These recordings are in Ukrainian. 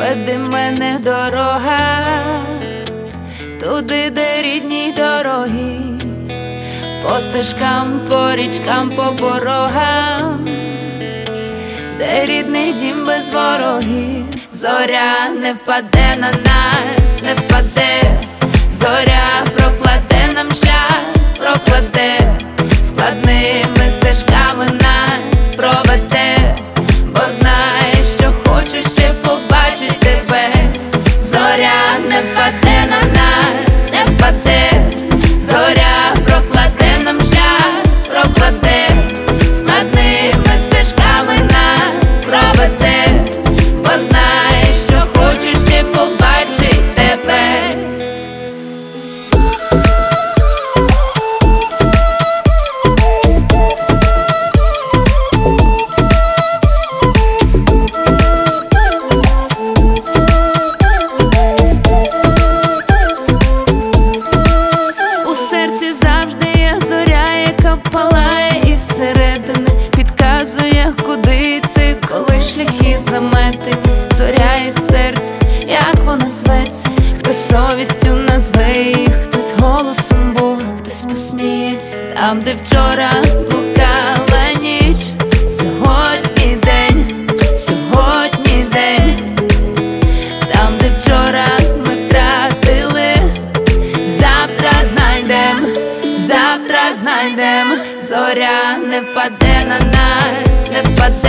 веди мене дорога, туди, де рідні дороги, по стежкам, по річкам, по порогам, де рідний дім без ворогів, зоря не впаде на нас, не впаде, зоря прокладе нам шлях, прокладе складними із серця, як вона зветься, хтось совістю назве її, хтось голосом Бога, хтось посміється, там, де вчора блукала ніч, сьогодні день, сьогодні день, там, де вчора ми втратили. Завтра знайдем, завтра знайдем, зоря не впаде на нас, не впаде,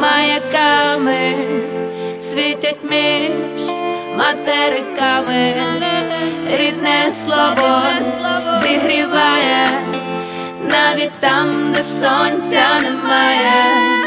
маяками світять між материками, рідне слово зігріває. Навіть там, де сонця немає.